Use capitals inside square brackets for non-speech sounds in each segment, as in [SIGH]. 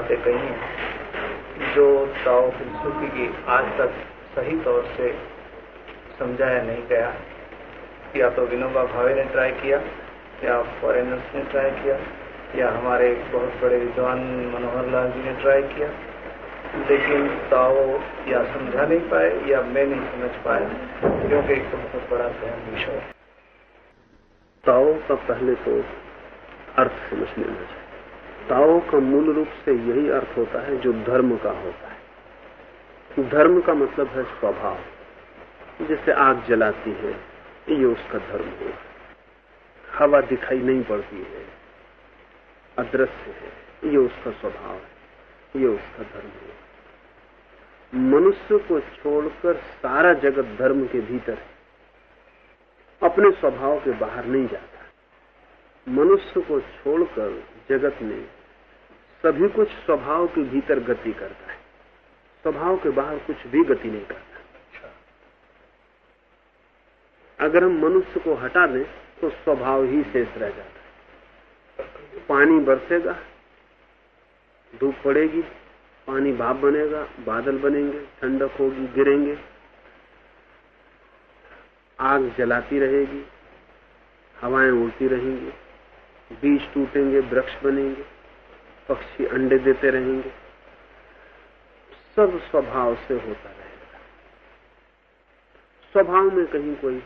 बातें कही जो ताओ फिलसफी की आज तक सही तौर से समझाया नहीं गया या तो विनोबा भावे ने ट्राई किया, या फॉरेनर्स ने ट्राई किया, या हमारे बहुत बड़े विद्वान मनोहर लाल जी ने ट्राई किया। लेकिन ताओ या समझा नहीं पाए, या मैं नहीं समझ पाया, क्योंकि एक बहुत बड़ा गहन विषय ताओ का पहले तो अर्थ समझ लेना चाहिए ताओ का मूल रूप से यही अर्थ होता है जो धर्म का होता है। धर्म का मतलब है स्वभाव, जैसे आग जलाती है, ये उसका धर्म हुआ हवा दिखाई नहीं पड़ती है, अदृश्य है, ये उसका स्वभाव है, ये उसका धर्म है। मनुष्य को छोड़कर सारा जगत धर्म के भीतर है, अपने स्वभाव के बाहर नहीं जाता। मनुष्य को छोड़कर जगत में सभी कुछ स्वभाव के भीतर गति करता है। स्वभाव के बाहर कुछ भी गति नहीं करता। अगर हम मनुष्य को हटा दें तो स्वभाव ही शेष रह जाता है। पानी बरसेगा, धूप पड़ेगी, पानी भाप बनेगा, बादल बनेंगे, ठंडक होगी, गिरेंगे। आग जलाती रहेगी, हवाएँ उड़ती रहेंगी, बीज टूटेंगे, वृक्ष बनेंगे। पक्षी अंडे देते रहेंगे। सब स्वभाव से होता रहेगा। स्वभाव में कहीं कोई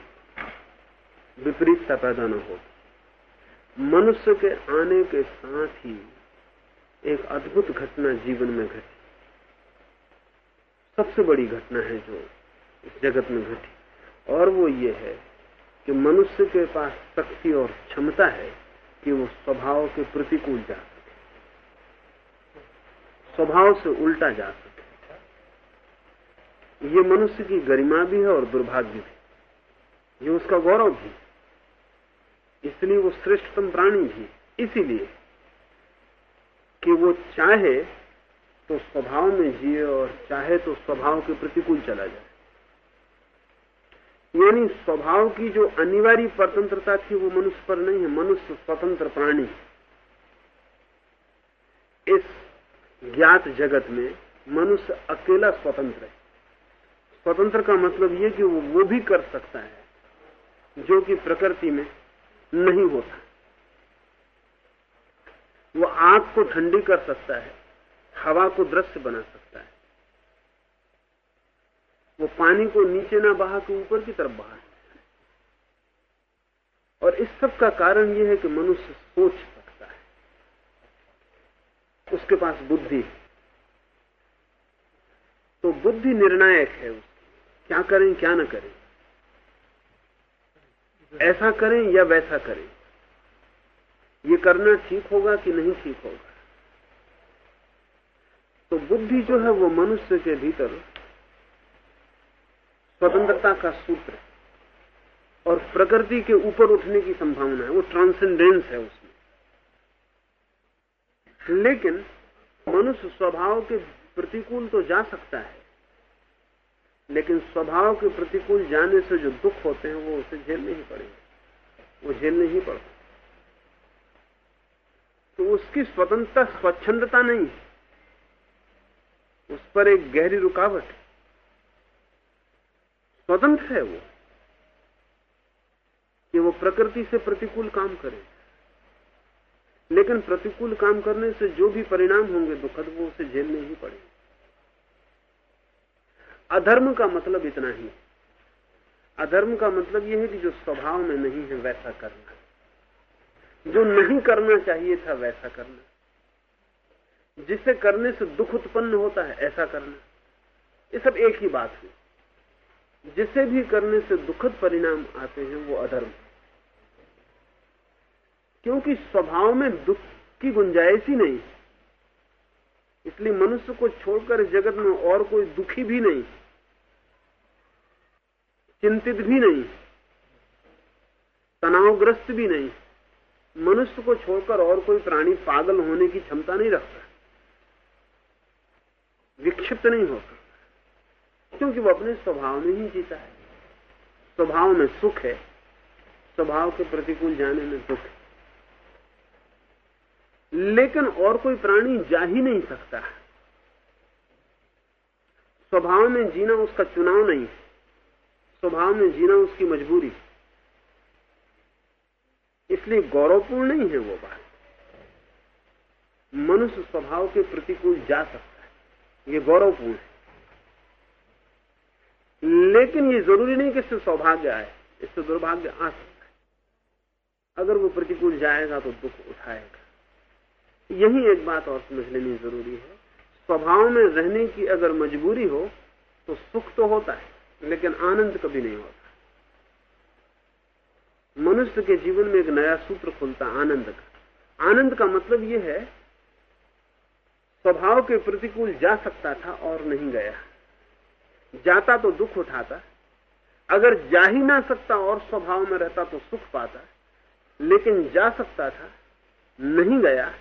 विपरीतता पैदा न हो। मनुष्य के आने के साथ ही एक अद्भुत घटना जीवन में घटी। सबसे बड़ी घटना है जो इस जगत में घटी, और वो ये है कि मनुष्य के पास शक्ति और क्षमता है कि वो स्वभाव के प्रतिकूल जा सके स्वभाव से उल्टा जा सके। ये मनुष्य की गरिमा भी है और दुर्भाग्य भी। ये उसका गौरव भी। इसलिए वो श्रेष्ठतम प्राणी भी इसीलिए कि वो चाहे तो स्वभाव में जिए और चाहे तो स्वभाव के प्रतिकूल चला जाए। यानी स्वभाव की जो अनिवार्य स्वतंत्रता थी वो मनुष्य पर नहीं है। मनुष्य स्वतंत्र प्राणी इस ज्ञात जगत में मनुष्य अकेला स्वतंत्र है। स्वतंत्र का मतलब यह कि वो वो भी कर सकता है, जो कि प्रकृति में नहीं होता। वो आग को ठंडी कर सकता है, हवा को दृश्य बना सकता है। वो पानी को नीचे ना बहा के ऊपर की तरफ़ बहा। और इस सब का कारण यह है कि मनुष्य सोच उसके पास बुद्धि तो बुद्धि निर्णायक है उसकी। क्या करें, क्या ना करें। ऐसा करें या वैसा करें। ये करना ठीक होगा कि नहीं ठीक होगा? तो बुद्धि जो है वो मनुष्य के भीतर स्वतंत्रता का सूत्र है और प्रकृति के ऊपर उठने की संभावना है। वो ट्रांसेंडेंस है उसमें लेकिन मनुष्य स्वभाव के प्रतिकूल तो जा सकता है, लेकिन स्वभाव के प्रतिकूल जाने से जो दुख होते हैं, वो उसे झेलने ही पड़ेंगे। वो झेलने ही पड़ते तो उसकी स्वतंत्रता, स्वच्छंदता नहीं उस पर एक गहरी रुकावट है। स्वतंत्र है वो, कि वो प्रकृति से प्रतिकूल काम करे। लेकिन प्रतिकूल काम करने से जो भी परिणाम होंगे, दुखद वो उसे झेलने ही पड़ेंगे। अधर्म का मतलब इतना ही। अधर्म का मतलब यह है कि जो स्वभाव में नहीं है, वैसा करना। जो नहीं करना चाहिए था, वैसा करना। जिसे करने से दुख उत्पन्न होता है, ऐसा करना। ये सब एक ही बात है। जिसे भी करने से दुखद परिणाम आते हैं, वो अधर्म। क्योंकि स्वभाव में दुख की गुंजाइश ही नहीं। इसलिए मनुष्य को छोड़कर जगत में और कोई दुखी भी नहीं, चिंतित भी नहीं, तनावग्रस्त भी नहीं। मनुष्य को छोड़कर और कोई प्राणी पागल होने की क्षमता नहीं रखता, विक्षिप्त नहीं हो सकता क्योंकि वो अपने स्वभाव में ही जीता है। स्वभाव में सुख है, स्वभाव के प्रतिकूल जाने में दुख है। लेकिन और कोई प्राणी जा ही नहीं सकता। स्वभाव में जीना उसका चुनाव नहीं स्वभाव में जीना उसकी मजबूरी इसलिए गौरवपूर्ण नहीं है वो बात। मनुष्य स्वभाव के प्रतिकूल जा सकता है। ये गौरवपूर्ण है। लेकिन ये ज़रूरी नहीं कि इससे सौभाग्य आए, इससे दुर्भाग्य आ सकता है। अगर वो प्रतिकूल जाएगा तो दुख उठाएगा। यही एक बात और समझ लेनी ज़रूरी है। स्वभाव में रहने की अगर मजबूरी हो तो सुख तो होता है, लेकिन आनंद कभी नहीं होता। मनुष्य के जीवन में एक नया सूत्र खुलता आनंद का। आनंद का मतलब यह है, स्वभाव के प्रतिकूल जा सकता था और नहीं गया। जाता तो दुख उठाता, अगर जा ही ना सकता और स्वभाव में रहता तो सुख पाता, लेकिन जा सकता था, नहीं गया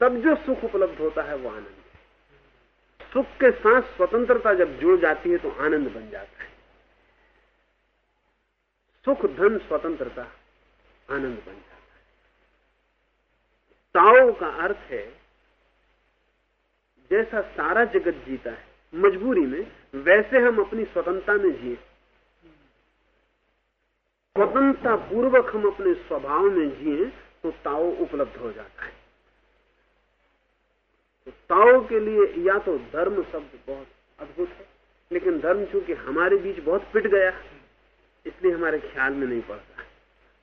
तब जो सुख उपलब्ध होता है वो आनंद है। सुख के साथ स्वतंत्रता जब जुड़ जाती है तो आनंद बन जाता है। सुख, धन, स्वतंत्रता, आनंद बन जाता है। ताओ का अर्थ है, जैसा सारा जगत जीता है, मजबूरी में, वैसे हम अपनी स्वतंत्रता में जिए। स्वतंत्रता पूर्वक हम अपने स्वभाव में जिए तो ताओ उपलब्ध हो जाता है। तो ताओ के लिए या तो धर्म शब्द बहुत अद्भुत है लेकिन धर्म चूँकि हमारे बीच बहुत पिट गया इसलिए हमारे ख्याल में नहीं पड़ता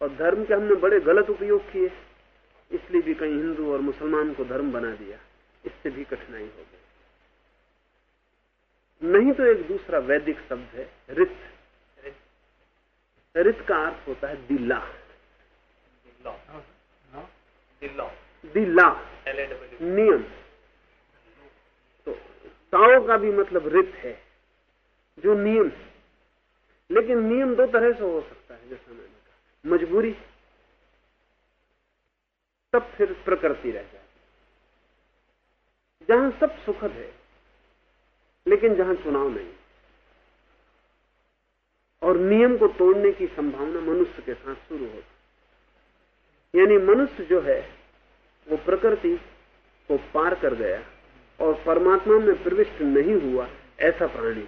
और धर्म के हमने बड़े गलत उपयोग किए इसलिए भी कहीं हिंदू और मुसलमान को धर्म बना दिया इससे भी कठिनाई हो गई। नहीं तो एक दूसरा वैदिक शब्द है रित रित का अर्थ होता है दिल्ला दिल्ला नियम। तो ताओ का भी मतलब रित है, जो नियम लेकिन नियम दो तरह से हो सकता है, जैसा मैंने कहा। मजबूरी, तब फिर प्रकृति रह जाती जहाँ सब सुखद है, लेकिन जहाँ चुनाव नहीं। और नियम को तोड़ने की संभावना मनुष्य के साथ शुरू होती यानी मनुष्य जो है, वो प्रकृति को पार कर गया। और परमात्मा में प्रविष्ट नहीं हुआ ऐसा प्राणी।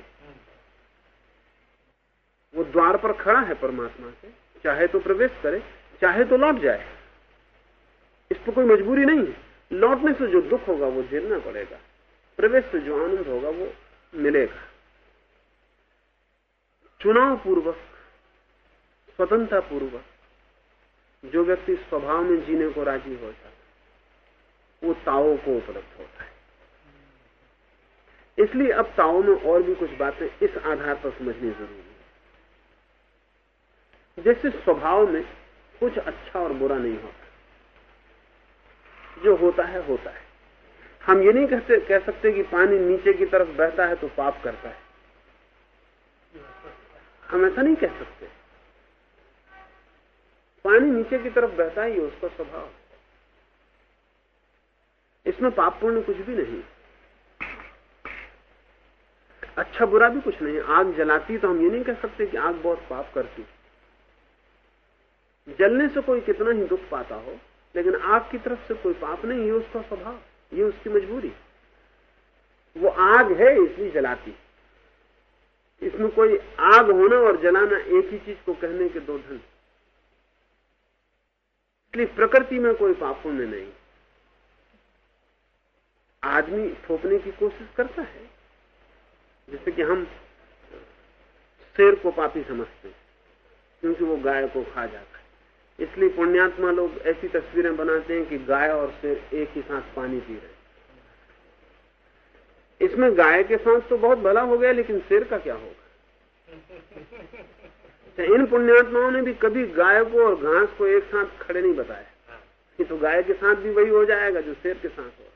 वो द्वार पर खड़ा है परमात्मा से। चाहे तो प्रवेश करे, चाहे तो लौट जाए। इस पर कोई मजबूरी नहीं है। लौटने से जो दुख होगा, वो झेलना पड़ेगा। प्रवेश से जो आनंद होगा, वो मिलेगा। चुनाव पूर्वक स्वतंत्रता पूर्वक जो व्यक्ति स्वभाव में जीने को राज़ी हो जाता वो ताओ को उपलब्ध होता इसलिए अब ताओ में और भी कुछ बातें इस आधार पर समझनी ज़रूरी है। जैसे स्वभाव में कुछ अच्छा और बुरा नहीं होता। जो होता है होता है। हम ये नहीं कहते, कह सकते कि पानी नीचे की तरफ़ बहता है तो पाप करता है। हम ऐसा नहीं कह सकते। पानी नीचे की तरफ़ बहता ही उसका स्वभाव। इसमें पाप पुण्य कुछ भी नहीं। अच्छा बुरा भी कुछ नहीं, आग जलाती तो हम ये नहीं कह सकते कि आग बहुत पाप करती। जलने से कोई कितना ही दुख पाता हो, लेकिन आग की तरफ़ से कोई पाप नहीं है उसका स्वभाव, ये उसकी मजबूरी। वो आग है, इसलिए जलाती। इसमें कोई आग होना और जलाना एक ही चीज़ को कहने के दो ढंग इसलिए प्रकृति में कोई पाप पुण्य नहीं। आदमी थोपने की कोशिश करता है। जैसे कि हम शेर को पापी समझते हैं क्योंकि वो गाय को खा जाता है। इसलिए पुण्यात्मा लोग ऐसी तस्वीरें बनाते हैं कि गाय और शेर एक ही साथ पानी पी रहे इसमें गाय के साथ तो बहुत भला हो गया लेकिन शेर का क्या होगा? अच्छा, इन पुण्यात्माओं ने भी कभी गाय को और घास को एक साथ खड़े नहीं बताया। कि तो गाय के साथ भी वही हो जाएगा जो शेर के साथ हो रहा है।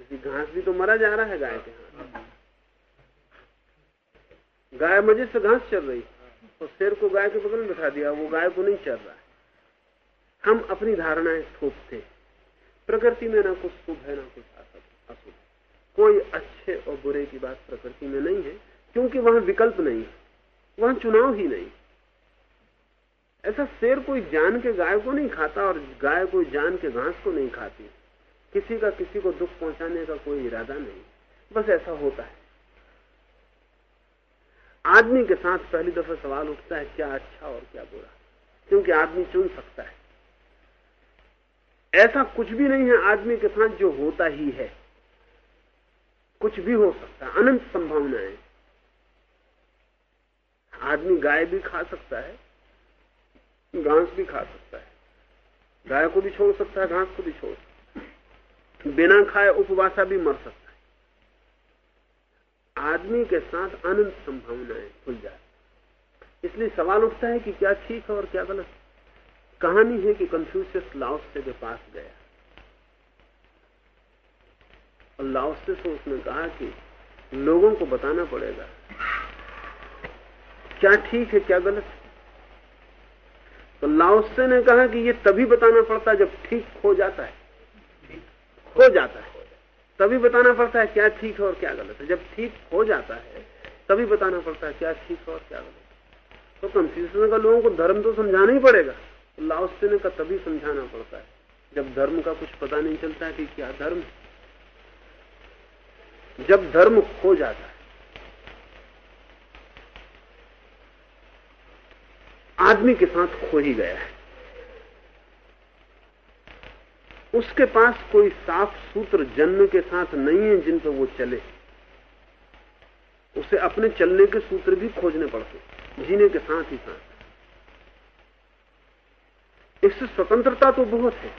क्योंकि घास भी तो मरा जा रहा है गाय के साथ। गाय मज़े से घास चल रही। है तो शेर को गाय के बगल में बिठा दिया, वो गाय को नहीं चल रहा है। हम अपनी धारणाएँ थोपते प्रकृति में ना कुछ शुभ है, ना कुछ अशुभ कोई अच्छे और बुरे की बात प्रकृति में नहीं है, क्योंकि वहाँ विकल्प नहीं है। वहाँ चुनाव ही नहीं। ऐसा शेर कोई जान के गाय को नहीं खाता और गाय कोई जान के घास को नहीं खाती। किसी का किसी को दुख पहुँचाने का कोई इरादा नहीं। बस ऐसा होता है। आदमी के साथ पहली दफ़ा सवाल उठता है, क्या अच्छा और क्या बुरा? क्योंकि आदमी चुन सकता है। ऐसा कुछ भी नहीं है आदमी के साथ जो होता ही है। कुछ भी हो सकता है, अनंत संभावनाएँ। आदमी गाय भी खा सकता है, घास भी खा सकता है। गाय को भी छोड़ सकता है, घास को भी छोड़ सकता है। बिना खाए उपवासा भी मर सकता है। आदमी के साथ अनंत संभावनाएँ खुल जाए इसलिए सवाल उठता है कि क्या ठीक है और क्या गलत? कहानी है कि कंफ्यूशियस लाओसे के पास गया। और लाओसे से उसने कहा कि लोगों को बताना पड़ेगा, क्या ठीक है, क्या गलत है। तो लाओसे ने कहा कि ये तभी बताना पड़ता जब ठीक हो जाता है। हो जाता है। तभी बताना पड़ता है क्या ठीक है और क्या गलत है। जब ठीक हो जाता है, तभी बताना पड़ता है क्या ठीक है और क्या गलत है। तो कंफ्यूजन का लोगों को धर्म तो समझाना ही पड़ेगा। लाओसे ने का तभी समझाना पड़ता है। जब धर्म का कुछ पता नहीं चलता है कि क्या धर्म जब धर्म खो जाता है, आदमी के साथ खो ही गया है। उसके पास कोई साफ़ सूत्र जन्म के साथ नहीं है जिन पर वो चले। उसे अपने चलने के सूत्र भी खोजने पड़ते, जीने के साथ ही साथ। इससे स्वतंत्रता तो बहुत है,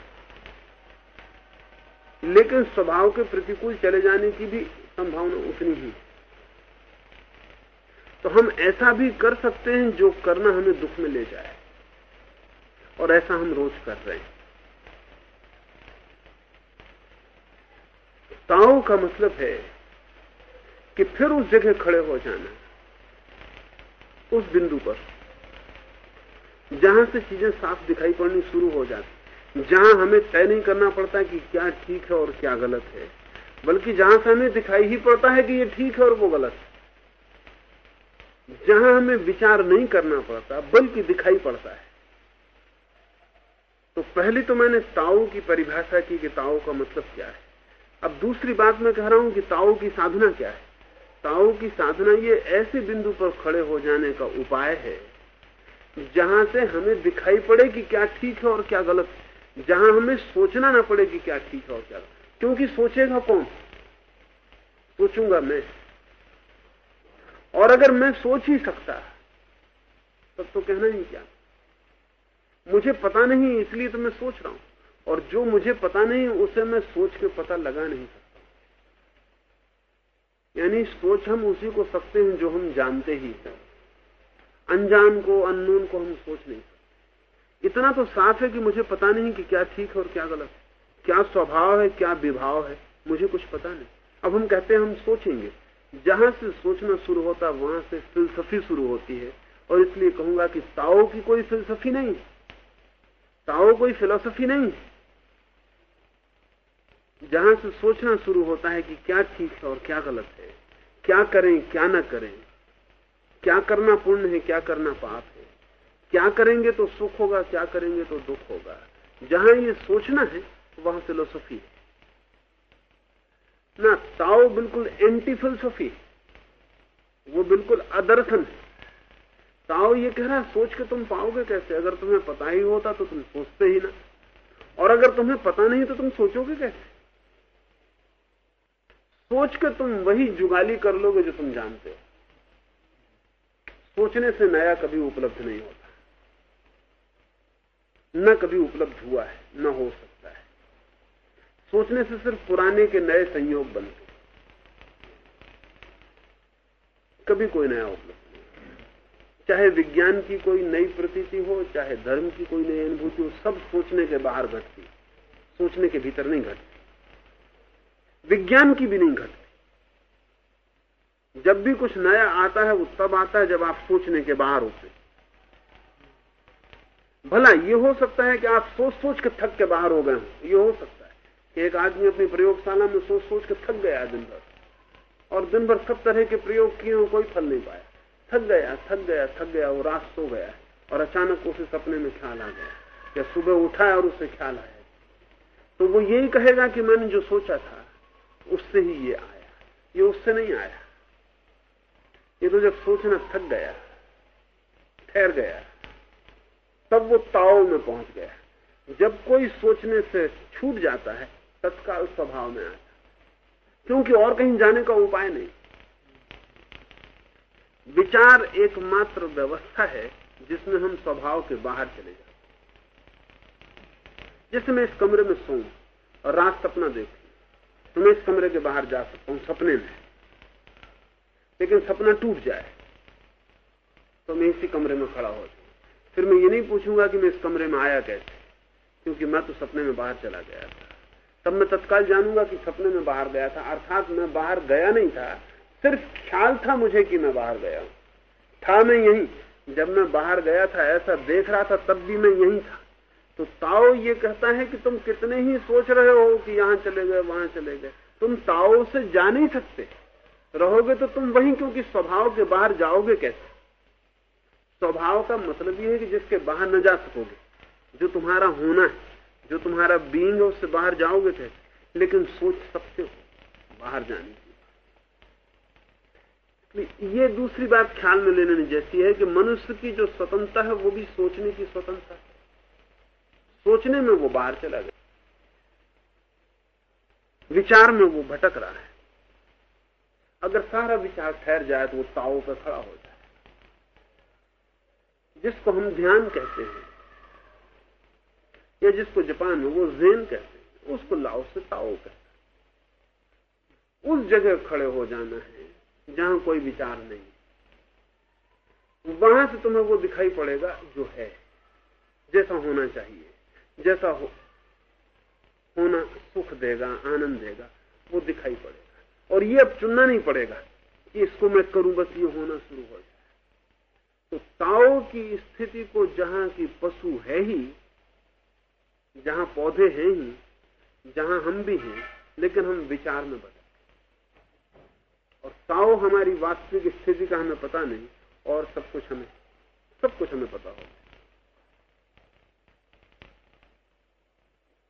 लेकिन स्वभाव के प्रतिकूल चले जाने की भी संभावना उतनी ही है। तो हम ऐसा भी कर सकते हैं जो करना हमें दुख में ले जाए, और ऐसा हम रोज कर रहे हैं। ताओ का मतलब है कि फिर उस जगह खड़े हो जाना, उस बिंदु पर, जहाँ से चीज़ें साफ़ दिखाई पड़नी शुरू हो जाती, जहाँ हमें तय नहीं करना पड़ता कि क्या ठीक है और क्या गलत है, बल्कि जहाँ से हमें दिखाई ही पड़ता है कि ये ठीक है और वो गलत है। जहाँ हमें विचार नहीं करना पड़ता, बल्कि दिखाई पड़ता है। तो पहले तो मैंने ताओ की परिभाषा की कि ताओ का मतलब क्या है। अब दूसरी बात मैं कह रहा हूँ कि ताओ की साधना क्या है? ताओ की साधना ये ऐसे बिंदु पर खड़े हो जाने का उपाय है, जहाँ से हमें दिखाई पड़े कि क्या ठीक है और क्या गलत जहाँ हमें सोचना ना पड़े कि क्या ठीक है और क्या गलत क्योंकि सोचेगा कौन? सोचूँगा मैं। और अगर मैं सोच ही सकता, तब तो कहना ही क्या? मुझे पता नहीं, इसलिए तो मैं सोच रहा हूँ। और जो मुझे पता नहीं, उसे मैं सोच के पता लगा नहीं सकता। यानी सोच हम उसी को सकते हैं जो हम जानते ही हैं। अनजान को, अननोन को हम सोच नहीं सकते। इतना तो साफ़ है कि मुझे पता नहीं कि क्या ठीक है और क्या गलत क्या स्वभाव है, क्या विभाव है, मुझे कुछ पता नहीं। अब हम कहते हैं, हम सोचेंगे। जहाँ से सोचना शुरू होता, वहाँ से फिलसफी शुरू होती है। और इसलिए कहूँगा कि ताओ की कोई फिलसफी नहीं ताओ कोई फिलोसफी नहीं जहाँ से सोचना शुरू होता है कि क्या ठीक है और क्या गलत है, क्या करें, क्या ना करें, क्या करना पुण्य है, क्या करना पाप है। क्या करेंगे तो सुख होगा, क्या करेंगे तो दुख होगा। जहाँ ये सोचना है, वहाँ फिलोसफी है। ना, ताओ बिल्कुल एंटी फिलोसफी है। वो बिल्कुल अदर्शन है। ताओ ये कह रहा है, सोच के तुम पाओगे कैसे? अगर तुम्हें पता ही होता तो तुम सोचते ही ना। और अगर तुम्हें पता नहीं तो तुम सोचोगे कैसे? सोच के तुम वही जुगाली कर लोगे जो तुम जानते हो। सोचने से नया कभी उपलब्ध नहीं होता। न कभी उपलब्ध हुआ है, न हो सकता है। सोचने से सिर्फ़ पुराने के नए संयोग बनते कभी कोई नया उपलब्ध चाहे विज्ञान की कोई नई प्रतीति हो, चाहे धर्म की कोई नई अनुभूति हो, सब सोचने के बाहर घटती सोचने के भीतर नहीं घटती। विज्ञान की भी नहीं घटती। जब भी कुछ नया आता है, वो तब आता है जब आप सोचने के बाहर होते भला ये हो सकता है कि आप सोच सोच के थक के बाहर हो गए हो। ये हो सकता है कि एक आदमी अपनी प्रयोगशाला में सोच सोच के थक गया दिन भर। और दिन भर सब तरह के प्रयोग किए हो, कोई फल नहीं पाया। थक गया थक गया थक गया, वो रात सो गया और अचानक उसे सपने में ख्याल आ गया या सुबह उठा और उसे ख्याल आया तो वो यही कहेगा कि मैंने जो सोचा था उससे ही ये आया। ये उससे नहीं आया। ये तो जब सोचना थक गया, ठहर गया, तब वो ताव में पहुँच गया। जब कोई सोचने से छूट जाता है, तत्काल स्वभाव में आता क्योंकि और कहीं जाने का उपाय नहीं। विचार एकमात्र व्यवस्था है जिसमें हम स्वभाव के बाहर चले जाते जैसे मैं इस कमरे में सोऊं और रात सपना देखूँ। तो मैं इस कमरे के बाहर जा सकता हूँ सपने में। लेकिन सपना टूट जाए तो मैं इसी कमरे में खड़ा हो जाऊँ। फिर मैं ये नहीं पूछूँगा कि मैं इस कमरे में आया कैसे, क्योंकि मैं तो सपने में बाहर चला गया था। तब मैं तत्काल जानूँगा कि सपने में बाहर गया था, अर्थात मैं बाहर गया नहीं था, सिर्फ़ ख्याल था मुझे कि मैं बाहर गया था मैं यही, जब मैं बाहर गया था, ऐसा देख रहा था, तब भी मैं यही था। तो ताओ ये कहता है कि तुम कितने ही सोच रहे हो कि यहाँ चले गए, वहाँ चले गए। तुम ताओ से जा नहीं सकते। रहोगे तो तुम वहीं, क्योंकि स्वभाव के बाहर जाओगे कैसे? स्वभाव का मतलब ये है कि जिसके बाहर न जा सकोगे। जो तुम्हारा होना है, जो तुम्हारा बींग है, उससे बाहर जाओगे कैसे? लेकिन सोच सकते हो, बाहर जाने की ये दूसरी बात ख्याल में लेने जैसी है कि मनुष्य की जो स्वतंत्रता है, वो भी सोचने की स्वतंत्रता है। सोचने में वो बाहर चला गया। विचार में वो भटक रहा है। अगर सारा विचार ठहर जाए तो वो ताओ पर खड़ा हो जाए। जिसको हम ध्यान कहते हैं, या जिसको जापान में वो जेन कहते हैं, उसको लाओ से ताओ कहते हैं उस जगह खड़े हो जाना है, जहाँ कोई विचार नहीं। वहाँ से तुम्हें वो दिखाई पड़ेगा जो है, जैसा होना चाहिए। जैसा हो, होना सुख देगा, आनंद देगा, वो दिखाई पड़ेगा। और ये अब चुनना नहीं पड़ेगा कि इसको मैं करूँ, बस ये होना शुरू हो जाए। तो ताओ की स्थिति को जहाँ की पशु है ही, जहाँ पौधे हैं ही, जहाँ हम भी हैं, लेकिन हम विचार में बदल और ताओ हमारी वास्तविक स्थिति का हमें पता नहीं, और सब कुछ हमें, सब कुछ हमें पता होगा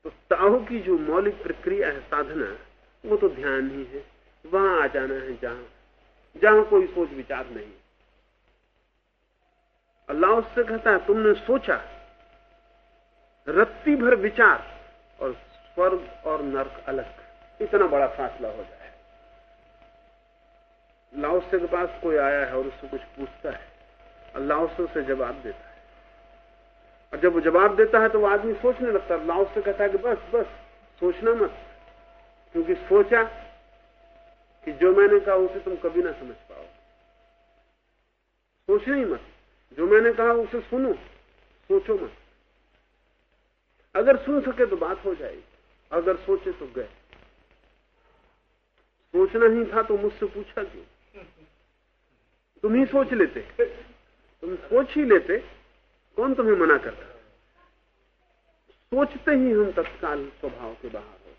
तो ताहु की जो मौलिक प्रक्रिया है, साधना, वो तो ध्यान ही है। वहाँ आ जाना है जहाँ। जहाँ कोई सोच विचार नहीं। अल्लाह उससे कहता है, तुमने सोचा? रत्ती भर विचार और स्वर्ग और नर्क अलग। इतना बड़ा फासला हो जाए। लाओसे के पास कोई आया है और उससे कुछ पूछता है। अल्लाह से जवाब देता है। और जब वो जवाब देता है तो वो आदमी सोचने लगता है। लाओ से कहता है कि बस बस, सोचना मत। क्योंकि सोचा कि जो मैंने कहा उसे तुम कभी ना समझ पाओ। सोचना ही मत। जो मैंने कहा उसे सुनो, सोचो मत। अगर सुन सके तो बात हो जाएगी। अगर सोचे तो गए। सोचना ही था तो मुझसे पूछा क्यों? तुम ही सोच लेते। तुम सोच ही लेते। कौन तुम्हें मना करता? सोचते ही हम तत्काल स्वभाव के बाहर हो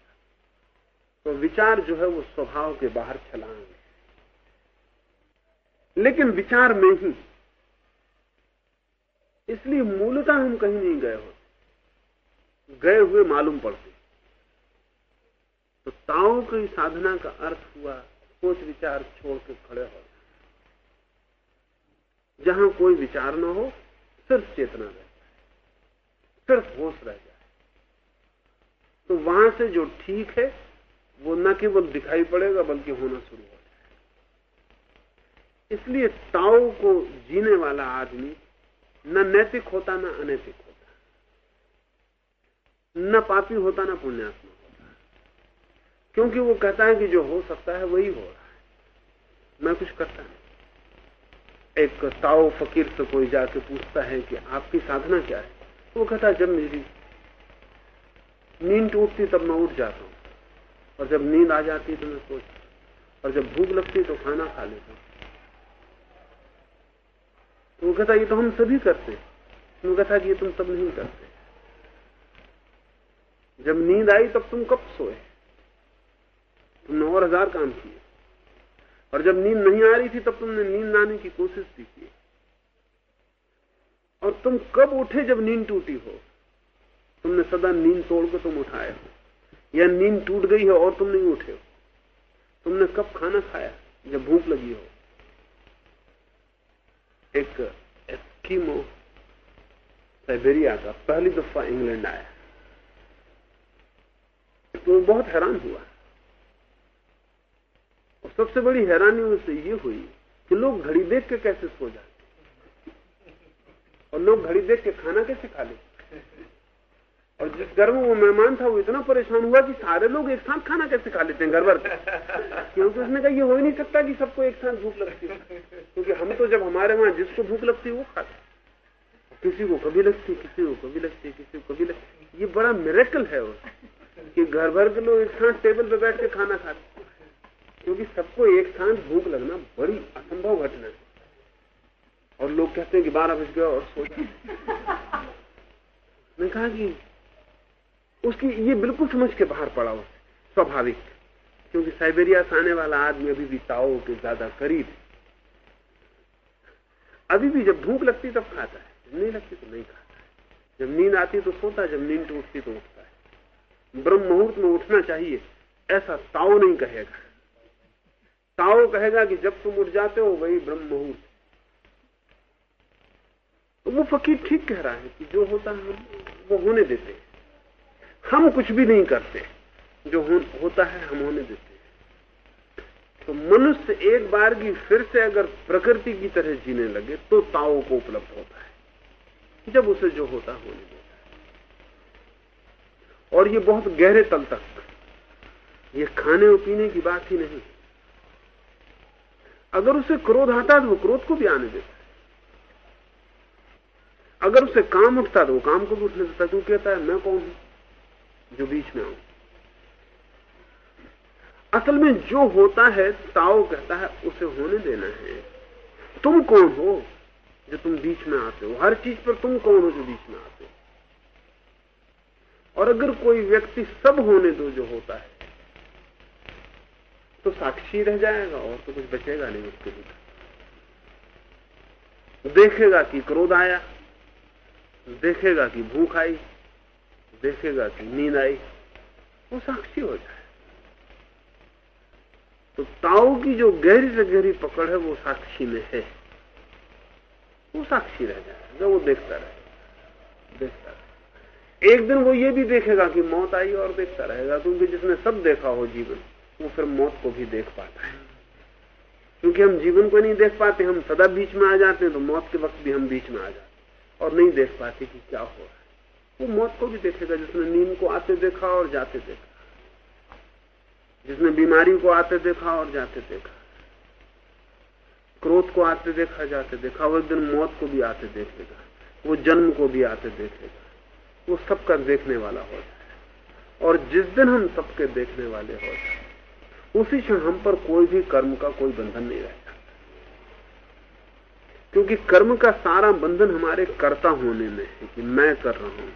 तो विचार जो है वो स्वभाव के बाहर छलांगे लेकिन विचार में ही, इसलिए मूलता हम कहीं नहीं गए होते। गए हुए मालूम पड़ते। तो ताओ की साधना का अर्थ हुआ, सोच विचार छोड़ के खड़े हो जहाँ कोई विचार न हो सिर्फ़ चेतना रहता है सिर्फ़ होश रह जाए। तो वहाँ से जो ठीक है, वो न केवल दिखाई पड़ेगा, बल्कि होना शुरू हो जाए। इसलिए ताओ को जीने वाला आदमी न नैतिक होता, न अनैतिक होता। न पापी होता, न पुण्यात्मा होता। क्योंकि वो कहता है कि जो हो सकता है, वही हो रहा है। मैं कुछ करता नहीं। एक ताओ फकीर से कोई जाके पूछता है कि आपकी साधना क्या है? तो वो कहता जब मेरी नींद टूटती तब मैं उठ जाता हूँ। और जब नींद आ जाती तो मैं सोच और जब भूख लगती तो खाना खा लेता तो वो कहता ये तो हम सभी करते तो वो कहता कि ये तुम सब नहीं करते। जब नींद आई तब तुम कब सोए? तुमने और हज़ार काम किए। और जब नींद नहीं आ रही थी, तब तुमने नींद लाने की कोशिश भी की। और तुम कब उठे जब नींद टूटी हो? तुमने सदा नींद तोड़ के तुम उठाए हो। या नींद टूट गई है और तुम नहीं उठे हो? तुमने कब खाना खाया जब भूख लगी हो? एक एस्कीमो साइबेरिया का पहली दफ़ा इंग्लैंड आया। तो बहुत हैरान हुआ। सबसे बड़ी हैरानी उनसे ये हुई कि लोग घड़ी देख के कैसे सो जाते और लोग घड़ी देख के खाना कैसे खा लेते और जिस घर में वो मेहमान था, वो इतना परेशान हुआ कि सारे लोग एक साथ खाना कैसे खा लेते हैं घर भर क्योंकि उसने कहा, ये हो ही नहीं सकता कि सबको एक साथ भूख लगती है। क्योंकि हम तो जब हमारे वहाँ जिसको भूख लगती है, वो खाते किसी को कभी लगती किसी को कभी लगती किसी को कभी लगती ये बड़ा मेरेकल है वो कि घर भर के लोग एक साथ टेबल पर बैठ के खाना खाते क्योंकि सबको एक साथ भूख लगना बड़ी असंभव घटना है। और लोग कहते हैं कि बारह बज गया और सो मैं कहा कि उसकी ये बिल्कुल समझ के बाहर पड़ा हो, स्वाभाविक। क्योंकि साइबेरिया से आने वाला आदमी अभी भी ताओ के ज़्यादा करीब अभी भी जब भूख लगती तब खाता है, जब नहीं लगती तो नहीं खाता है। जब नींद आती तो सोता है, जब नींद टूटती तो उठता है। ब्रह्म मुहूर्त में उठना चाहिए, ऐसा ताओ नहीं कहेगा। ताओ कहेगा कि जब तुम उठ जाते हो वही ब्रह्म मुहूर्त तो वो फकीर ठीक कह रहा है कि जो होता है वो होने देते हम कुछ भी नहीं करते। जो हो, होता है हम होने देते तो मनुष्य एक बार की फिर से अगर प्रकृति की तरह जीने लगे तो ताओ को उपलब्ध होता है। जब उसे जो होता होने देता है। और ये बहुत गहरे तल तक। ये खाने और पीने की बात ही नहीं। अगर उसे क्रोध आता है तो वो क्रोध को भी आने देता है। अगर उसे काम उठता तो वो काम को भी उठने देता क्यों कहता है, मैं कौन हूँ जो बीच में आऊँ? असल में जो होता है, ताओ कहता है, उसे होने देना है। तुम कौन हो जो तुम बीच में आते हो? हर चीज़ पर तुम कौन हो जो बीच में आते हो? और अगर कोई व्यक्ति सब होने दो जो होता है तो साक्षी रह जाएगा और तो कुछ बचेगा नहीं उसके लिए। देखेगा कि क्रोध आया, देखेगा कि भूख आई, देखेगा कि नींद आई, वो साक्षी हो जाए। तो ताओ की जो गहरी से गहरी पकड़ है, वो साक्षी में है। वो साक्षी रह जाएगा वो देखता रहे देखता रहे। एक दिन वो ये भी देखेगा कि मौत आई और देखता रहेगा, क्योंकि जिसने सब देखा हो जीवन। वो फिर मौत को भी देख पाता है। क्योंकि हम जीवन को नहीं देख पाते, हम सदा बीच में आ जाते हैं तो मौत के वक्त भी हम बीच में आ जाते और नहीं देख पाते कि क्या हो रहा है। वो मौत को भी देखेगा, जिसने नींद को आते देखा और जाते देखा। जिसने बीमारी को आते देखा और जाते देखा। क्रोध को आते देखा, जाते देखा। वो दिन मौत को भी आते देखेगा। वो जन्म को भी आते देखेगा। वो सबका देखने वाला हो जाए और जिस दिन हम सबके देखने वाले हो जाए उसी क्षण हम पर कोई भी कर्म का कोई बंधन नहीं रहता। क्योंकि कर्म का सारा बंधन हमारे कर्ता होने में है कि मैं कर रहा हूँ।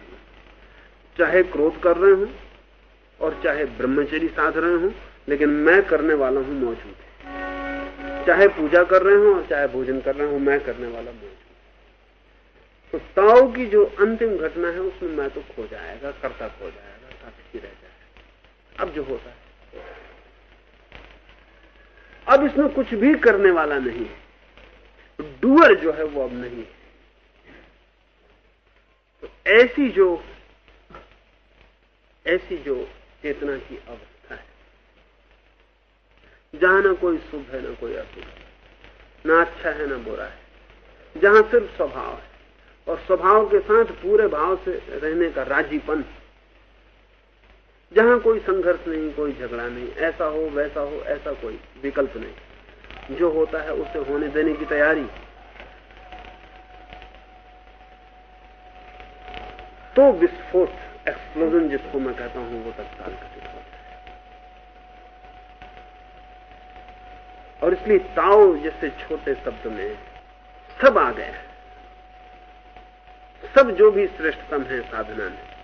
चाहे क्रोध कर रहे हो और चाहे ब्रह्मचरी साध रहे हो, लेकिन मैं करने वाला हूँ मौजूद चाहे पूजा कर रहे हो और चाहे भोजन कर रहे हो, मैं करने वाला मौजूद तो ताओ की जो अंतिम घटना है, उसमें मैं तो खो जाएगा, कर्ता खो जाएगा साक्षी रह जाएगा। अब जो होता है। अब इसमें कुछ भी करने वाला नहीं है। डुअर जो है वो अब नहीं है। तो ऐसी जो ऐसी जो चेतना की अवस्था है, जहाँ ना कोई शुभ है, ना कोई अशुभ ना अच्छा है, ना बुरा है, जहाँ सिर्फ़ स्वभाव है, और स्वभाव के साथ पूरे भाव से रहने का राजीपन जहाँ कोई संघर्ष नहीं, कोई झगड़ा नहीं, ऐसा हो, वैसा हो, ऐसा कोई विकल्प नहीं। जो होता है उसे होने देने की तैयारी। तो विस्फोट एक्सप्लोजन जिसको मैं कहता हूँ, वो तत्काल घटित होता है। और इसलिए ताओ जैसे छोटे शब्द में सब आ गया सब जो भी श्रेष्ठतम है साधना में।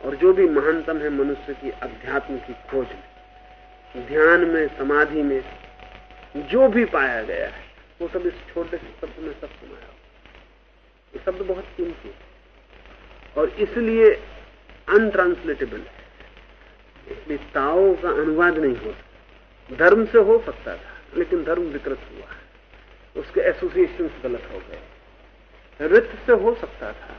और जो भी महानतम है मनुष्य की अध्यात्म की खोज में, ध्यान में, समाधि में, जो भी पाया गया है, वो सब इस छोटे से शब्द में सब समाया ये शब्द बहुत कीमती है और इसलिए अनट्रांसलेटेबल है। इसलिए ताओ का अनुवाद नहीं होता धर्म से हो सकता था, लेकिन धर्म विकृत हुआ। उसके एसोसिएशन गलत हो गए। रित से हो सकता था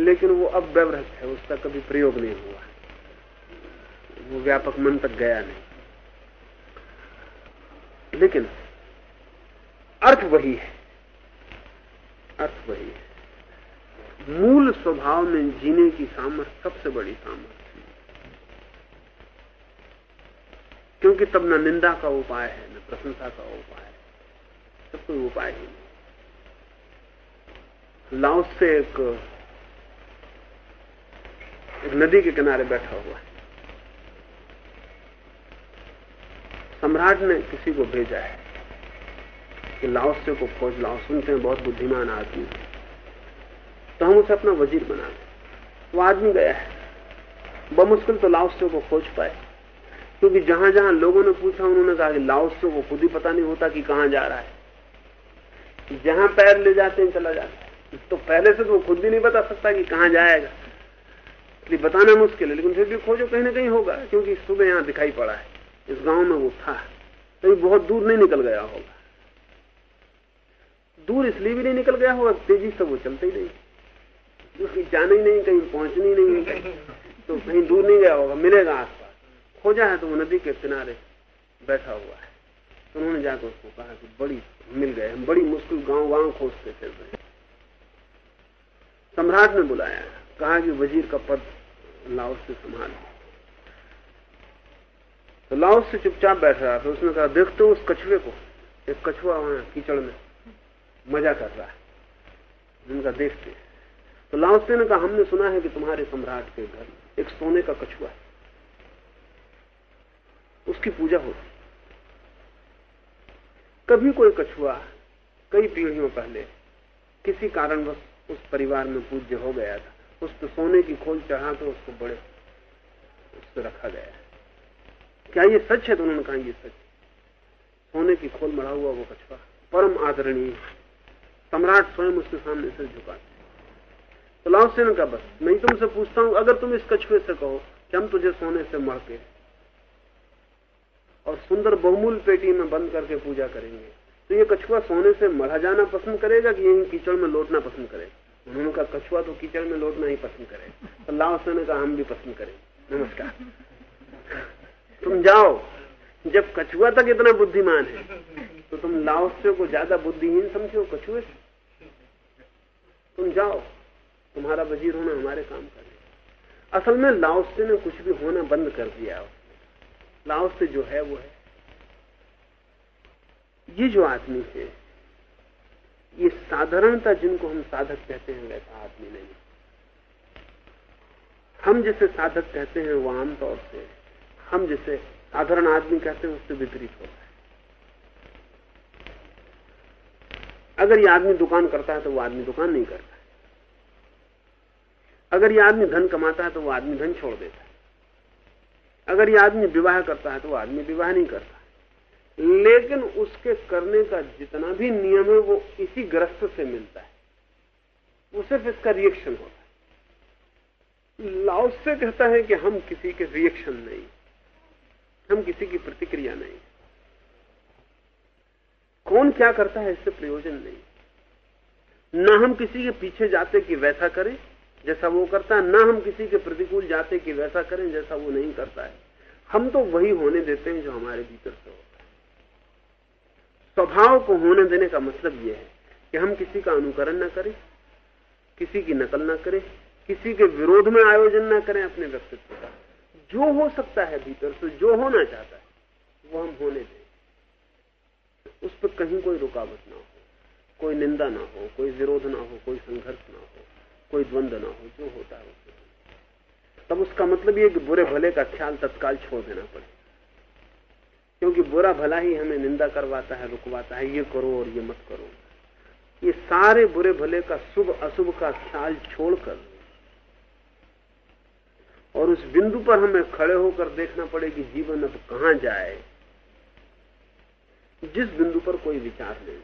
लेकिन वो अब व्यवहित है, उसका कभी प्रयोग नहीं हुआ वो व्यापक मन तक गया नहीं। लेकिन अर्थ वही है। अर्थ वही है। मूल स्वभाव में जीने की सामर्थ्य सबसे बड़ी सामर्थ्य क्योंकि तब न निंदा का उपाय है, न प्रशंसा का उपाय है। सब कोई उपाय ही नहीं। लाओस से एक एक नदी के किनारे बैठा हुआ है। सम्राट ने किसी को भेजा है कि लाओस्य को खोज लाओ। सुनते हैं, बहुत बुद्धिमान आदमी है। तो हम उसे अपना वज़ीर बना दें वो आदमी गया है। बमुश्किल तो लाओस्य को खोज पाए। क्योंकि जहाँ जहाँ लोगों ने पूछा, उन्होंने कहा कि लाओस्य को खुद ही पता नहीं होता कि कहाँ जा रहा है। जहाँ पैर ले जाते हैं, चला जाता है। तो पहले से तो वो खुद भी नहीं बता सकता कि कहाँ जाएगा। इसलिए बताना मुश्किल है, लेकिन फिर भी खोजो कहीं ना कहीं होगा, क्योंकि सुबह यहाँ दिखाई पड़ा है। इस गाँव में वो था। कहीं बहुत दूर नहीं निकल गया होगा। दूर इसलिए भी नहीं निकल गया होगा, तेज़ी से वो चलते ही नहीं। क्योंकि जाना ही नहीं, कहीं पहुंचनी नहीं, कहीं तो कहीं दूर नहीं गया होगा, मिलेगा आसपास। खोजा है तो वो नदी के किनारे बैठा हुआ है। तो उन्होंने जाकर उसको कहा कि बड़ी मिल गए, हम बड़ी मुश्किल गाँव गाँव खोजते थे सम्राट ने बुलाया। कहा कि वज़ीर का पद लाओस से संभाल। तो लाओस से चुपचाप बैठ रहा था। उसने कहा देखते हो उस कछुए को। एक कछुआ वहाँ कीचड़ में मज़ा कर रहा है। उनका देखते तो लाओस ने कहा, हमने सुना है कि तुम्हारे सम्राट के घर एक सोने का कछुआ है। उसकी पूजा होती कभी कोई कछुआ कई पीढ़ियों पहले किसी कारणवश उस परिवार में पूज्य हो गया था। उस पर सोने की खोल चढ़ा तो उसको बड़े उस पर रखा गया क्या ये सच है तो उन्होंने कहा ये सच? सोने की खोल मरा हुआ वो कछुआ, परम आदरणीय, सम्राट स्वयं उसके सामने से झुकाते तो लाओ से ने कहा बस, मैं तुमसे पूछता हूँ, अगर तुम इस कछुए से कहो कि हम तुझे सोने से मर के और सुंदर बहुमूल पेटी में बंद करके पूजा करेंगे तो ये कछुआ सोने से मरा जाना पसंद करेगा कि यही कीचड़ में लौटना पसंद करेगा? उन्होंने कहा, कछुआ तो कीचड़ में लौटना ही पसंद करे। तो लाओसे ने कहा हम भी पसंद करें। नमस्कार। तुम जाओ। जब कछुआ तक इतना बुद्धिमान है तो तुम लाओस्य को ज़्यादा बुद्धिहीन समझो, कछुए से। तुम जाओ। तुम्हारा वज़ीर होना हमारे काम करे असल में लाओस्य ने कुछ भी होना बंद कर दिया। लाओस्य जो है, वो है। ये जो आदमी है ये साधारणता जिनको हम साधक कहते हैं, वैसा आदमी नहीं हम जिसे साधक कहते हैं, वो आमतौर से, हम जिसे साधारण आदमी कहते हैं, उससे विपरीत होता है। अगर ये आदमी दुकान करता है तो वो आदमी दुकान नहीं करता है। अगर ये आदमी धन कमाता है तो वो आदमी धन छोड़ देता है। अगर ये आदमी विवाह करता है तो वो आदमी विवाह नहीं करता। लेकिन उसके करने का जितना भी नियम है, वो इसी ग्रस्त से मिलता है। वो सिर्फ़ इसका रिएक्शन होता है। लाओस से कहता है कि हम किसी के रिएक्शन नहीं। हम किसी की प्रतिक्रिया नहीं। कौन क्या करता है, इससे प्रयोजन नहीं। ना हम किसी के पीछे जाते कि वैसा करें, जैसा वो करता है ना हम किसी के प्रतिकूल जाते कि वैसा करें, जैसा वो नहीं करता है। हम तो वही होने देते हैं जो हमारे भीतर से हो। स्वभाव को होने देने का मतलब यह है कि हम किसी का अनुकरण न करें, किसी की नकल न करें, किसी के विरोध में आयोजन न करें अपने व्यक्तित्व का। जो हो सकता है भीतर से, जो होना चाहता है, वो हम होने दें। उस पर कहीं कोई रुकावट ना हो, कोई निंदा ना हो, कोई विरोध ना हो, कोई संघर्ष ना हो, कोई द्वंद्व ना हो, जो होता है उसमें तब उसका मतलब यह कि बुरे भले का ख्याल तत्काल छोड़ देना पड़े। क्योंकि बुरा भला ही हमें निंदा करवाता है, रुकवाता है, ये करो और ये मत करो। ये सारे बुरे भले का शुभ, अशुभ का ख्याल छोड़कर और उस बिंदु पर हमें खड़े होकर देखना पड़े कि जीवन अब कहाँ जाए, जिस बिंदु पर कोई विचार नहीं।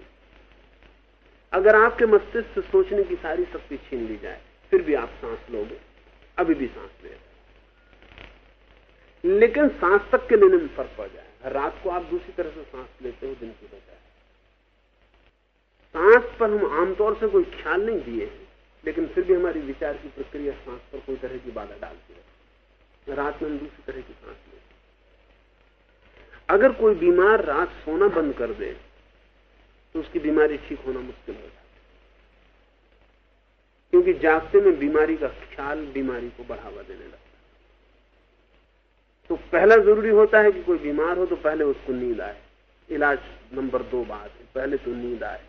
अगर आपके मस्तिष्क से सोचने की सारी शक्ति छीन ली जाए, फिर भी आप सांस लोगे, अभी भी सांस ले। लेकिन सांस तक के लेने में फ़र्क पड़ जाए। रात को आप दूसरी तरह से सांस लेते हो, दिन की बजाय। सांस पर हम आमतौर से कोई ख्याल नहीं दिए हैं, लेकिन फिर भी हमारी विचार की प्रक्रिया सांस पर कोई तरह की बाधा डालती है। रात में हम दूसरी तरह की सांस लेते अगर कोई बीमार रात सोना बंद कर दे तो उसकी बीमारी ठीक होना मुश्किल हो जाती क्योंकि जागते में बीमारी का ख्याल बीमारी को बढ़ावा देने लगता तो पहला ज़रूरी होता है कि कोई बीमार हो तो पहले उसको नींद आए। इलाज नंबर दो बात है, पहले तो नींद आए।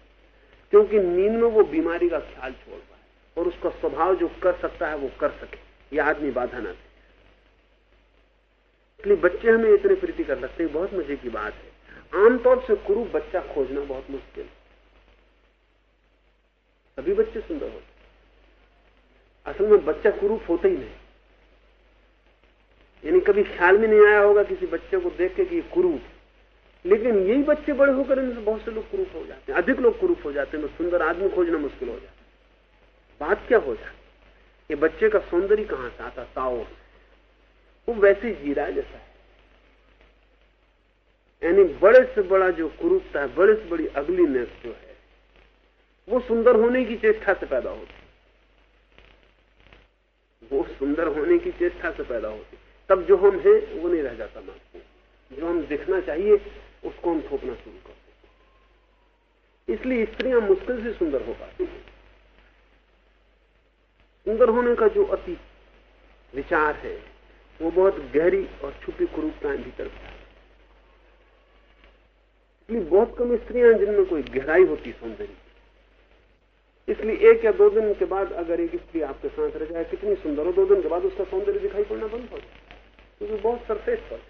क्योंकि नींद में वो बीमारी का ख्याल छोड़ पाए और उसका स्वभाव जो कर सकता है वो कर सके यह आदमी बाधा ना दे। इसलिए बच्चे हमें इतने प्रीति कर लगते हैं, बहुत मज़े की बात है। आमतौर से कुरूप बच्चा खोजना बहुत मुश्किल है। सभी बच्चे सुंदर होते असल में बच्चा कुरूप होता ही नहीं। यानी कभी ख्याल में नहीं आया होगा किसी बच्चे को देख के कि कुरूप लेकिन यही बच्चे बड़े होकर इनसे बहुत से लोग कुरूप हो जाते हैं। अधिक लोग कुरूप हो जाते हैं तो सुंदर आदमी खोजना मुश्किल हो जाता है। बात क्या हो जाती ये बच्चे का सौंदर्य कहाँ से आता? ताओ। वो वैसे जी रहा जैसा है। यानी बड़े से बड़ा जो कुरूपता है, बड़े से बड़ी अगलीनेस जो है, वो सुंदर होने की चेष्टा से पैदा होती वो सुंदर होने की चेष्टा से पैदा होती तब जो हम हैं, वो नहीं रह जाता मात्र जो हम दिखना चाहिए, उसको हम थोपना शुरू कर देते इसलिए स्त्रियाँ मुश्किल से सुंदर हो पाती हैं। सुंदर होने का जो अति विचार है, वो बहुत गहरी और छुपी कुरूपताएँ भीतर इसलिए बहुत कम स्त्रियाँ जिनमें कोई गहराई होती सौंदर्य। इसलिए एक या दो दिन के बाद अगर एक स्त्री आपके साथ रह जाए, कितनी सुंदर हो, दो दिन के बाद उसका सौंदर्य दिखाई पड़ना बंद हो जाए क्योंकि बहुत सरफेस पर,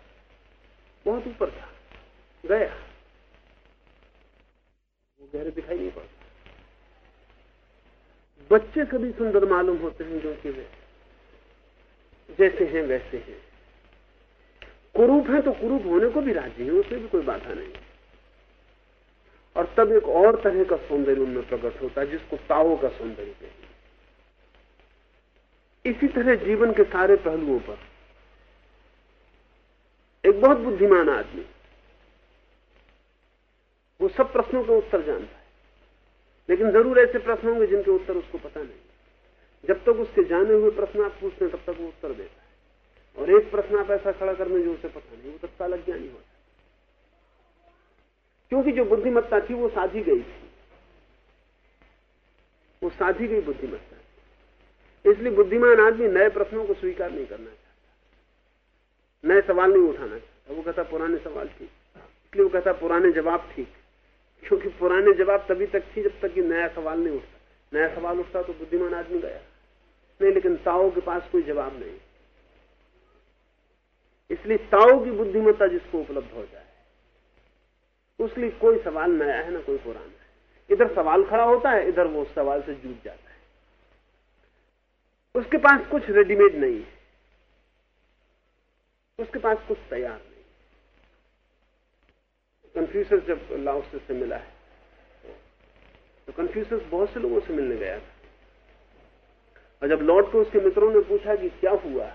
बहुत ऊपर था, गया। वो गहरे दिखाई नहीं पड़ता। बच्चे कभी सुंदर मालूम होते हैं क्योंकि वे जैसे हैं, वैसे हैं। कुरूप है तो कुरूप होने को भी राज़ी है, उसमें भी कोई बाधा नहीं। और तब एक और तरह का सौंदर्य उनमें प्रकट होता है, जिसको ताओ का सौंदर्य कहते इसी तरह जीवन के सारे पहलुओं पर एक बहुत बुद्धिमान आदमी। वो सब प्रश्नों का उत्तर जानता है। लेकिन ज़रूर ऐसे प्रश्न होंगे जिनके उत्तर उसको पता नहीं। जब तक उसके जाने हुए प्रश्न आप पूछते हैं, तब तक वो उत्तर देता है। और एक प्रश्न आप ऐसा खड़ा करने जो उसे पता नहीं, वो तत्काल अज्ञानी होता क्योंकि जो बुद्धिमत्ता थी, वो साधी गई थी। वो साधी गई बुद्धिमत्ता इसलिए बुद्धिमान आदमी नए प्रश्नों को स्वीकार नहीं करना चाहता। नए सवाल नहीं उठाना चाहता। वो कहता, पुराने सवाल ठीक। इसलिए वो कहता, पुराने जवाब ठीक। क्योंकि पुराने जवाब तभी तक थी जब तक कि नया सवाल नहीं उठता। नया सवाल उठता तो बुद्धिमान आदमी गया। नहीं, लेकिन ताओ के पास कोई जवाब नहीं। इसलिए ताओ की बुद्धिमत्ता जिसको उपलब्ध हो जाए, उसके लिए कोई सवाल नया है ना कोई पुराना है। इधर सवाल खड़ा होता है, इधर वो सवाल से जूझ जाता है। उसके पास कुछ रेडीमेड नहीं है। उसके पास कुछ तैयार नहीं। कन्फ्यूशस जब लाओस से मिला है तो कन्फ्यूशस बहुत से लोगों से मिलने गया था। और जब लौट के उसके मित्रों ने पूछा कि क्या हुआ,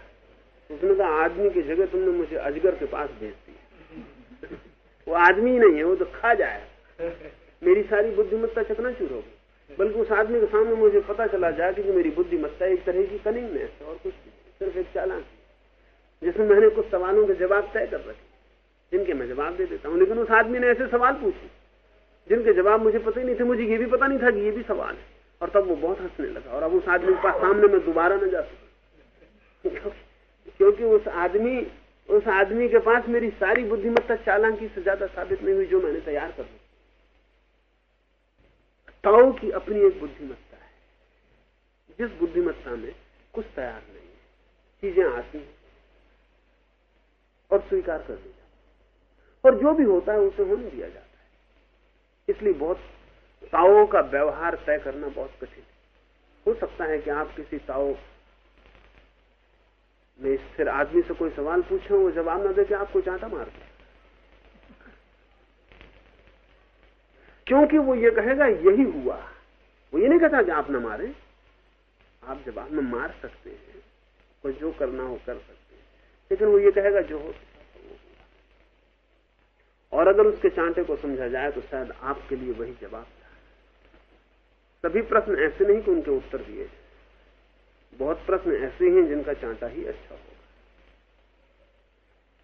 उसने कहा, आदमी की जगह तुमने मुझे अजगर के पास भेज दिया [LAUGHS] वो आदमी ही नहीं है, वो तो खा जाए। मेरी सारी बुद्धिमत्ता चकनाचूर हो गई। बल्कि उस आदमी के सामने मुझे पता चला जाए कि मेरी बुद्धिमत्ता एक तरह की कनिंगनेस और कुछ सिर्फ़ एक चालान जिसमें मैंने कुछ सवालों के जवाब तय कर रखे, जिनके मैं जवाब दे देता हूँ। लेकिन उस आदमी ने ऐसे सवाल पूछे, जिनके जवाब मुझे पता ही नहीं थे, मुझे ये भी पता नहीं था कि ये भी सवाल है। और तब वो बहुत हंसने लगा, और अब उस आदमी के पास सामने में दोबारा न जा सका। क्योंकि उस आदमी उस आदमी के पास मेरी सारी बुद्धिमत्ता, चालांकी से ज़्यादा साबित नहीं हुई, जो मैंने तैयार कर दी ताओ की अपनी एक बुद्धिमत्ता है, जिस बुद्धिमत्ता में कुछ तैयार नहीं है, चीज़ें आती हैं। और स्वीकार कर दी और जो भी होता है, उसे होने दिया जाता है। इसलिए बहुत ताओ का व्यवहार तय करना बहुत कठिन है। हो सकता है कि आप किसी ताओ में स्थिर आदमी से कोई सवाल पूछे वो जवाब ना दे के आपको चांटा मार दे क्योंकि वो ये कहेगा, यही हुआ। वो ये नहीं कहता कि आप न मारे। आप जवाब में मार सकते हैं कोई जो करना हो कर सकते लेकिन वो ये कहेगा, जो हो और अगर उसके चांटे को समझा जाए तो शायद आपके लिए वही जवाब था। सभी प्रश्न ऐसे नहीं कि उनके उत्तर दिए बहुत प्रश्न ऐसे हैं जिनका चांटा ही अच्छा होगा।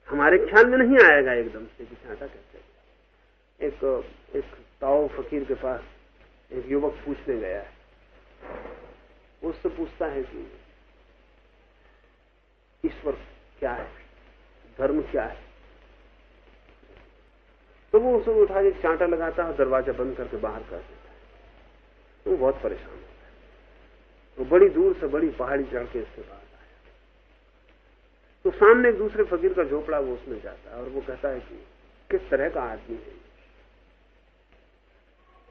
हमारे ख्याल में नहीं आएगा एकदम से कि चांटा कैसे एक एक ताओ फकीर के पास एक युवक पूछने गया है। उससे पूछता है कि, ईश्वर क्या है? धर्म क्या है? तो वो उसे उठा के चांटा लगाता है दरवाज़ा बंद करके बाहर कर देता है। तो वो बहुत परेशान होता है। वो बड़ी दूर से बड़ी पहाड़ी चढ़ के इसके पास आया। तो सामने एक दूसरे फकीर का झोपड़ा वो उसमें जाता है और वो कहता है कि किस तरह का आदमी है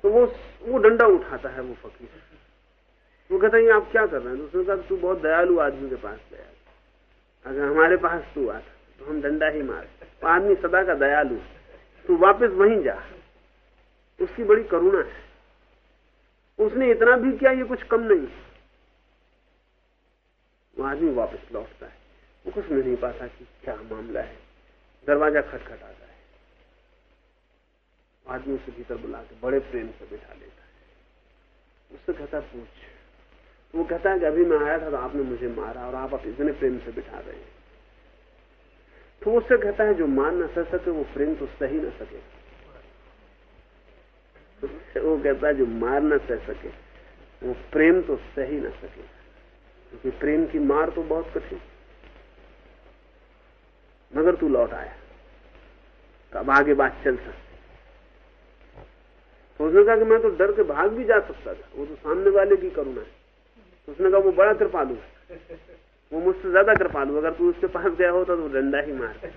तो वो वो डंडा उठाता है वो फकीर। वो कहता है आप क्या कर रहे हैं? तो उसने कहा, तू बहुत दयालु आदमी के पास गया अगर हमारे पास तू आता तो हम डंडा ही मार। आदमी सदा का दयालु तू वापस वहीं जा। उसकी बड़ी करुणा है। उसने इतना भी किया, ये कुछ कम नहीं वो आदमी वापस लौटता है। वो कुछ नहीं पाता कि क्या मामला है। दरवाज़ा खटखटाता है। आदमी उसे भीतर बुला के बड़े प्रेम से बिठा लेता है। उससे कहता पूछ। वो कहता है कि अभी मैं आया था तो आपने मुझे मारा और आप इतने प्रेम से बिठा रहे हैं। तो उससे कहता है, जो मान न सह सके, वो प्रेम तो सही न सके। [LAUGHS] वो कहता है, जो मार न सह सके, वो प्रेम तो सही न सके। क्योंकि तो प्रेम की मार तो बहुत कठिन। मगर तू लौट आया। तो अब आगे बात चल सकती तो उसने कहा कि मैं तो डर के भाग भी जा सकता था। वो तो सामने वाले की करुणा है। उसने कहा, वो बड़ा कृपालु है। वो मुझसे ज़्यादा कृपालु अगर तू उसके पास गया होता तो डंडा ही मार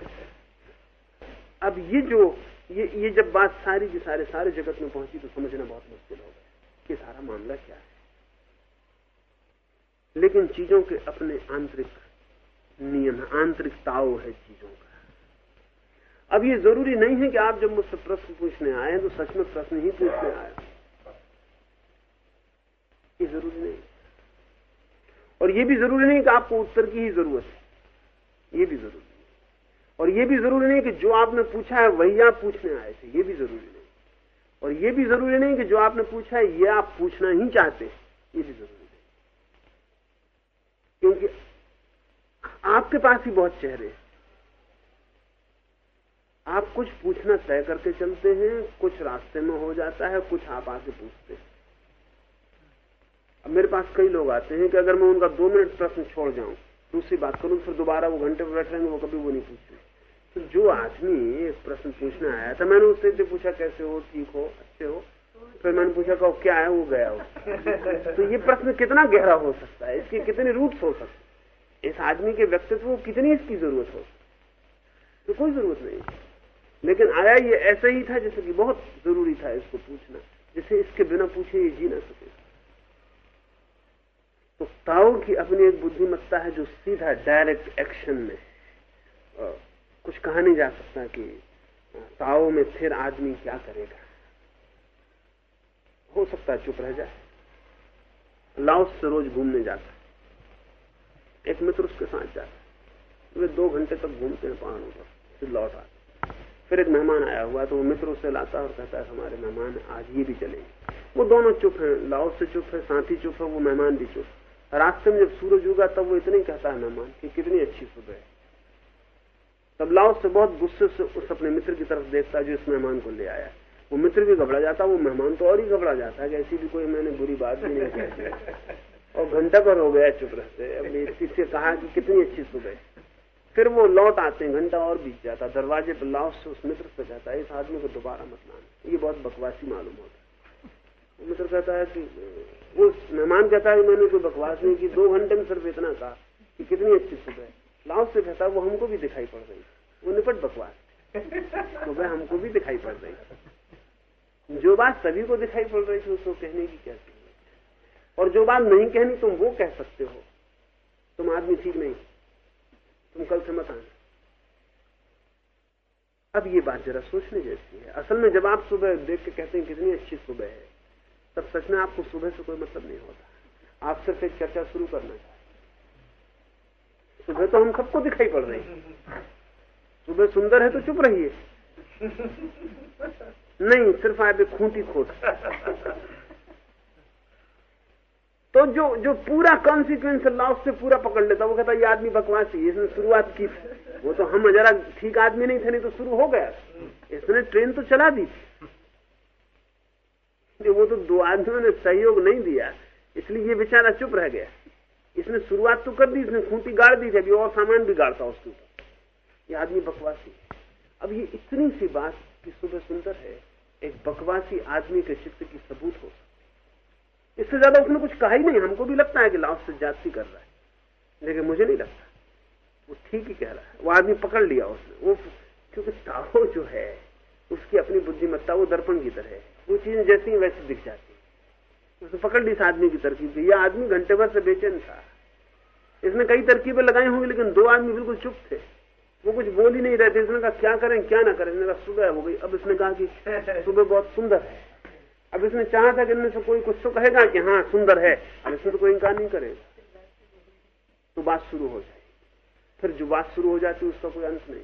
अब ये जो, ये ये जब बात सारी की सारे सारे जगत में पहुँची तो समझना बहुत मुश्किल हो गया कि सारा मामला क्या है। लेकिन चीज़ों के अपने आंतरिक नियम आंतरिक ताव है चीज़ों का। अब ये ज़रूरी नहीं है कि आप जब मुझसे प्रश्न पूछने आए तो सच में प्रश्न ही पूछने आए ये ज़रूरी नहीं और ये भी ज़रूरी नहीं कि आपको उत्तर की ही ज़रूरत है। ये भी ज़रूरी नहीं। और ये भी ज़रूरी नहीं कि जो आपने पूछा है, वही आप पूछने आए थे। ये भी ज़रूरी नहीं। और ये भी ज़रूरी नहीं कि जो आपने पूछा है, ये आप पूछना ही चाहते हैं। ये भी ज़रूरी नहीं। क्योंकि आपके पास ही बहुत चेहरे हैं। आप कुछ पूछना तय करके चलते हैं, कुछ रास्ते में हो जाता है, कुछ आप आके पूछते हैं। अब मेरे पास कई लोग आते हैं कि अगर मैं उनका दो मिनट प्रश्न छोड़ जाऊँ, दूसरी बात करूँ, फिर दोबारा वो घंटे पर बैठ रहेंगे, वो कभी वो नहीं पूछते। तो जो आदमी एक प्रश्न पूछना आया था, मैंने उससे पूछा, कैसे हो? ठीक हो? अच्छे हो? फिर मैंने पूछा कहो क्या है? वो गया हो। तो ये प्रश्न कितना गहरा हो सकता है? इसके कितने रूट्स हो सकते इस आदमी के व्यक्तित्व को कितनी इसकी ज़रूरत हो? तो कोई ज़रूरत नहीं। लेकिन आया ये ऐसा ही था जैसे कि बहुत ज़रूरी था इसको पूछना, जिसे इसके बिना पूछे ये जी ना सके। तो ताओ की अपनी एक बुद्धिमत्ता है जो सीधा डायरेक्ट एक्शन में कुछ कहा नहीं जा सकता कि ताओ में फिर आदमी क्या करेगा। हो सकता है चुप रह जाए। लाओस से रोज घूमने जाता है। एक मित्र उसके साथ जाता है। वे दो घंटे तक घूमते हैं पहाड़ों पर, फिर लौट आते फिर एक मेहमान आया हुआ तो वो मित्र उससे लाता है और कहता है, हमारे मेहमान आज ये भी चलेंगे। वो दोनों चुप हैं लाओस से चुप है, साथी चुप है, वो मेहमान भी चुप रास्ते में जब सूरज उगा, तब वो इतने कहता है मेहमान कि कितनी अच्छी सुबह है। तब लाओ से बहुत गुस्से से उस अपने मित्र की तरफ़ देखता है, जो इस मेहमान को ले आया। वो मित्र भी घबरा जाता वो मेहमान तो और ही घबरा जाता है कि ऐसी भी कोई मैंने बुरी बात भी नहीं कही और घंटा भर हो गया चुप रहते अपनी से कहा कि कितनी अच्छी सुबह फिर वो लौट आते हैं, घंटा और बीत जाता दरवाजे पर लाओ से उस मित्र से कहता है, इस आदमी को दोबारा मत लाना। ये बहुत बकवासी मालूम होता मित्र कहता है कि, वो मेहमान कहता है, मैंने कोई बकवास नहीं की, दो घंटे में सिर्फ़ इतना कहा कि कितनी अच्छी सुबह लाओ से कहता वो हमको भी दिखाई पड़ रही वो निपट बकवास। सुबह हमको भी दिखाई पड़ रही जो बात सभी को दिखाई पड़ रही थी, उसको कहने की क्या और जो बात नहीं कहनी, तुम वो कह सकते हो। तुम आदमी ठीक नहीं। तुम कल से मत आना। अब ये बात जरा सोचने जैसी है। असल में जब आप सुबह देख के कहते हैं कितनी अच्छी सुबह है तब सच में आपको सुबह से कोई मतलब नहीं होता। आप सिर्फ़ एक चर्चा शुरू करना चाहिए सुबह तो हम सबको दिखाई पड़ रही सुबह सुंदर है तो चुप रहिए। नहीं, सिर्फ़ आप एक खूंटी खोट। तो जो जो पूरा कॉन्सिक्वेंस अल्लाह उससे पूरा पकड़ लेता, वो कहता, ये आदमी बकवासी इसने शुरुआत की वो तो हम, जरा ठीक आदमी नहीं थे, नहीं तो शुरू हो गया। इसने ट्रेन तो चला दी वो तो दो आदमियों ने सहयोग नहीं दिया, इसलिए ये बेचारा चुप रह गया। इसने शुरुआत तो कर दी, इसने खूंटी गाड़ दी थी और सामान भी गाड़ता उसके ऊपर। ये आदमी बकवासी अब ये इतनी सी बात की सुबह सुंदर है, एक बकवासी आदमी के चित्त की सबूत हो इससे ज़्यादा उसने कुछ कहा ही नहीं, हमको भी लगता है कि लाओ से जाति कर रहा है। लेकिन मुझे नहीं लगता। वो ठीक ही कह रहा है। वो आदमी पकड़ लिया उसने। वो क्योंकि ताहो जो है, उसकी अपनी बुद्धिमत्ता वो दर्पण की तरह है। वो चीज़ें जैसी वैसी दिख जाती उसने पकड़ ली इस आदमी की तरकीब यह आदमी घंटे भर से बेचैन था। इसने कई तरकीबें लगाई होंगी, लेकिन दो आदमी बिल्कुल चुप थे। वो कुछ बोल ही नहीं रहे थे। इसने कहा, क्या करें, क्या ना करें? इसने कहा, सुबह हो गई। अब इसने कहा कि, सुबह बहुत सुंदर है। अब इसने चाहा था कि इनमें से कोई कुछ तो कहेगा कि हाँ सुंदर है। अब इसमें तो कोई इनकार नहीं करेगा तो बात शुरू हो जाए फिर जो बात शुरू हो जाती है उसका कोई अंत नहीं।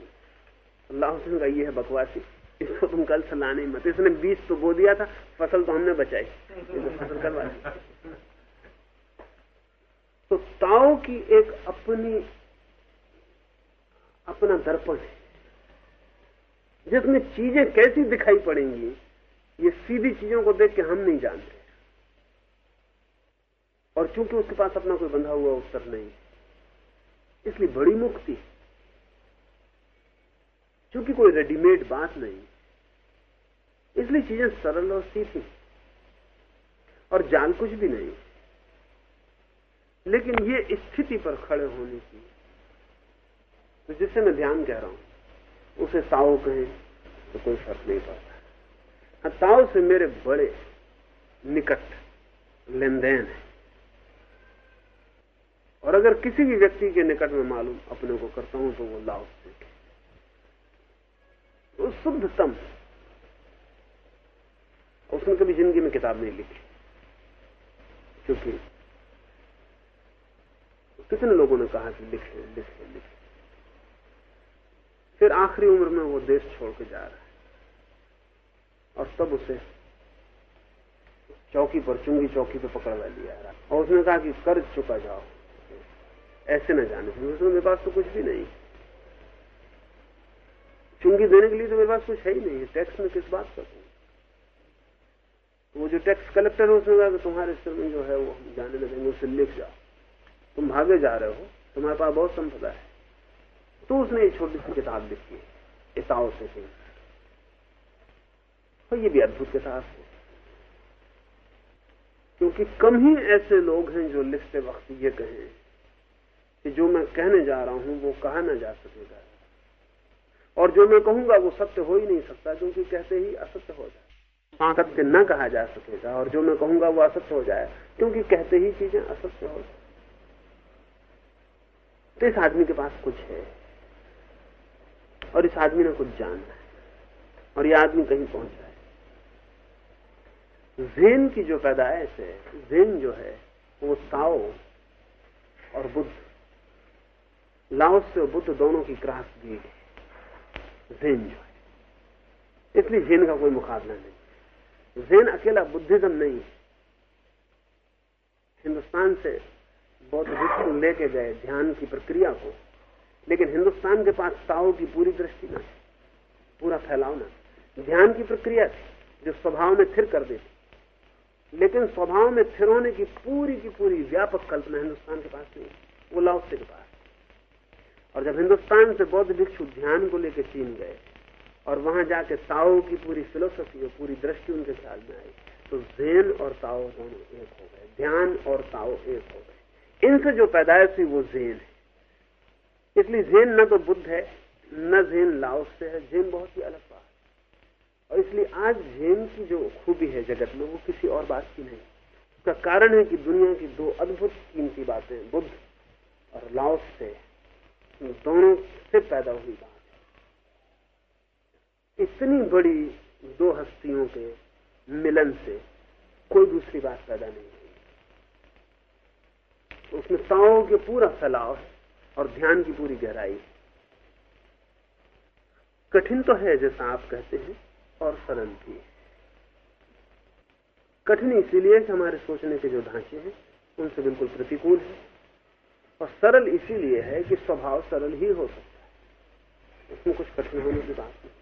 अल्लाह हुसैन का ये है बकवासी। इसको तुम कल से लाने मत। इसने बीज तो बो दिया था, फ़सल तो हमने बचाई। तो फ़सल करवा दी। तो ताओ की एक अपनी, अपना दर्पण है। जिसमें चीज़ें कैसी दिखाई पड़ेंगी, ये सीधी चीज़ों को देख के हम नहीं जानते। और चूँकि उसके पास अपना कोई बंधा हुआ उत्तर नहीं, इसलिए बड़ी मुक्ति चूँकि कोई रेडीमेड बात नहीं। इसलिए चीज़ें सरल और सीधी और जान कुछ भी नहीं। लेकिन ये स्थिति पर खड़े होने की तो जिससे मैं ध्यान कह रहा हूँ, उसे ताओ कहें तो कोई फ़र्क नहीं पड़ता। हाँ ताओ से मेरे बड़े निकट लेन देन है। और अगर किसी भी व्यक्ति के निकट में मालूम अपने को करता हूँ तो वो लाओ। शुद्धतम। उसने कभी ज़िंदगी में किताब नहीं लिखी। क्योंकि कितने लोगों ने कहा कि लिखे लिखे लिखे फिर आखिरी उम्र में वो देश छोड़ के जा रहा है। और तब उसे चौकी पर, चुंगी चौकी पर पकड़वा लिया और उसने कहा कि कर्ज चुका जाओ। ऐसे न जाने। उसमें मेरे पास तो कुछ भी नहीं। चुंगी देने के लिए तो मेरे पास कुछ है ही नहीं है। टैक्स में किस बात का तो वो जो टैक्स कलेक्टर है, उसने कहा कि तुम्हारे सिर में जो है, वो हम जाने लगेंगे उससे लिख जाओ। तुम भागे जा रहे हो, तुम्हारे पास बहुत संपदा है। तो उसने एक छोटी सी किताब लिखी है, इताओ से और ये भी अद्भुत किताब है। क्योंकि कम ही ऐसे लोग हैं जो लिखते वक्त ये कहें कि जो मैं कहने जा रहा हूँ, वो कहा ना जा सकेगा। और जो मैं कहूँगा वो सत्य हो ही नहीं सकता, क्योंकि कहते ही असत्य हो जाए। सत्य न कहा जा सकेगा, और जो मैं कहूँगा वो असत्य हो जाए, क्योंकि कहते ही चीज़ें असत्य हो जाए। तो इस आदमी के पास कुछ है, और इस आदमी ने कुछ जानना है, और यह आदमी कहीं पहुँचा है जेन की जो पैदाइश है, जेन जो है, वो ताओ और बुद्ध। लाओस से बुद्ध दोनों की क्रास दी गई जेन जो है। इसलिए जेन का कोई मुकाबला नहीं। जेन अकेला बुद्धिज्म नहीं है। हिंदुस्तान से बौद्ध भिक्षु लेके गए ध्यान की प्रक्रिया को, लेकिन हिंदुस्तान के पास ताओ की पूरी दृष्टि न पूरा फैलाव ना ध्यान की प्रक्रिया थी, जो स्वभाव में थिर कर देती। लेकिन स्वभाव में थिर होने की पूरी की पूरी व्यापक कल्पना हिंदुस्तान के पास नहीं वो लाओसे के पास और जब हिंदुस्तान से बौद्ध भिक्षु ध्यान को लेकर चीन गए, और वहाँ जाके ताओ की पूरी फिलोसफी और पूरी दृष्टि उनके ख्याल में आई तो जेन और ताओ दोनों एक हो गए, ध्यान और ताओ एक हो गए। इनसे जो पैदाइश हुई वो जेन है। इसलिए जेन न तो बुद्ध है, न जेन लाओस से है, जेन बहुत ही अलग बात और इसलिए आज जेन की जो खूबी है जगत में, वो किसी और बात की नहीं। उसका कारण है कि दुनिया की दो अद्भुत कीमती बातें, बुद्ध और लाओस से। दोनों से पैदा हुई बात इतनी बड़ी दो हस्तियों के मिलन से कोई दूसरी बात पैदा नहीं हुई। तो उसमें ताओ के पूरा फैलाव है और ध्यान की पूरी गहराई है। कठिन तो है, जैसा आप कहते हैं, और सरल भी है। कठिन इसीलिए हमारे सोचने के जो ढांचे हैं, उनसे बिल्कुल प्रतिकूल है। और सरल इसीलिए है कि स्वभाव सरल ही हो सकता है। इसमें कुछ कठिन होने की बात नहीं।